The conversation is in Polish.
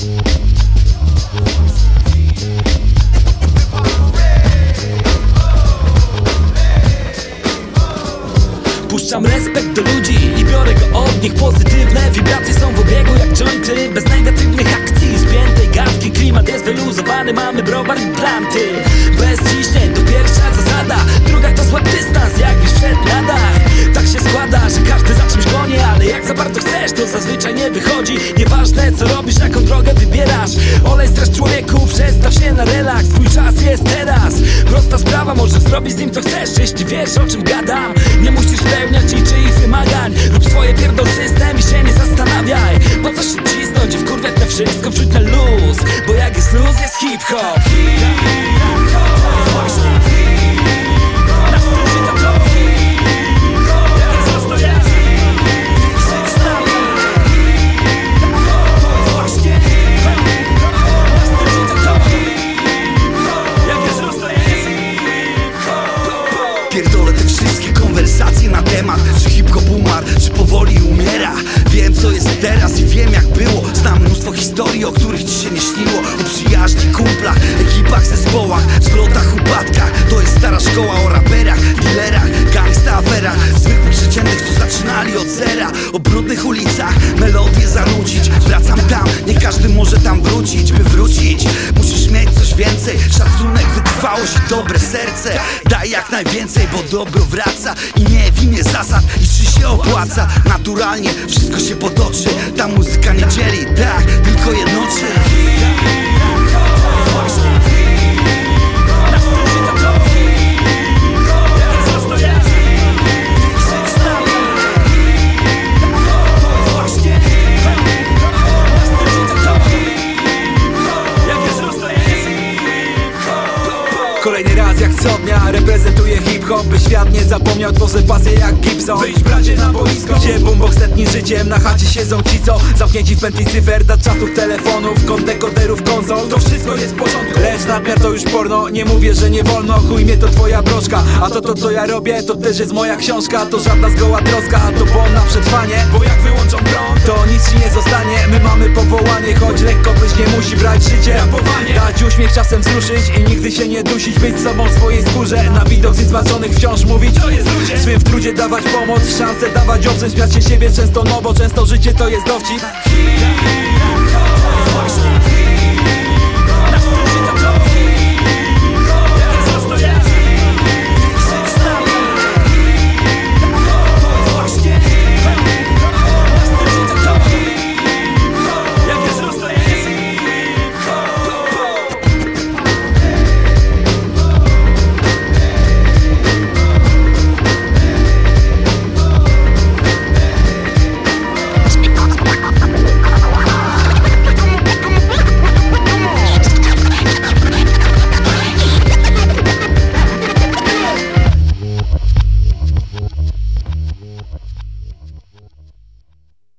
Puszczam respekt do ludzi i biorę go od nich. Pozytywne wibracje są w obiegu jak jointy. Bez negatywnych akcji, spiętej gadki. Klimat jest wyluzowany, mamy browar i planty. Bez ciśnień to pierwsza zasada. Druga to złap dystans, jakbyś wszedł na dach. Tak się składa, że każdy za czymś goni Ale jak za bardzo chcesz, to zazwyczaj nie wychodzi. Nieważne co robisz, Stres człowieku, przestaw się na relaks. Twój czas jest teraz. Prosta sprawa, możesz zrobić z nim co chcesz. Jeśli wiesz o czym gadam Nie musisz spełniać niczyich wymagań. Rób swoje pierdol system i się nie zastanawiaj. Po co się cisnąć i wkurwiać na wszystko Wrzuć na luz, bo jak jest luz jest hip-hop. Właśnie teraz i wiem jak było. Znam mnóstwo historii, o których ci się nie śniło. O przyjaźni, kumplach, ekipach, zespołach Zlotach, upadkach. To jest stara szkoła o raperach, dealerach Gangsta aferach, zwykłych przeciętnych co zaczynali od zera. O brudnych ulicach, melodię zanucić Wracam tam, nie każdy może tam wrócić By wrócić, musisz mieć coś więcej Szacunek, wytrwałość i dobre serce Jak najwięcej, bo dobro wraca I nie w imię zasad i czy się opłaca. Naturalnie wszystko się potoczy Ta muzyka nie dzieli, tak, Kolejny raz jak co dnia reprezentuję hip-hop By świat nie zapomniał, tworzę pasję jak Gibson. Wyjdź bracie na boisko. Gdzie boombox setni życiem, na chacie siedzą ci co Zamknięci w pętli cyfer, dat czasów telefonów Kont dekoderów, konsol, to wszystko jest w porządku Lecz nadmiar to już porno, nie mówię, że nie wolno. Chuj mnie to twoja broszka, a to to co ja robię To też jest moja książka, to żadna zgoła troska A to bon na przetrwanie, bo jak wyłączą prąd To nic ci nie zostanie, my mamy powołanie Choć lekko być nie musi brać życie. Rapowanie, dać uśmiech czasem wzruszyć I nigdy się nie dusić, być sobą w swojej skórze Na widok zniesmaczonych wciąż mówić. To jest ludzie Swym w trudzie dawać pomoc, szansę dawać obcym. Śmiać się siebie często, no bo często życie to jest dowcip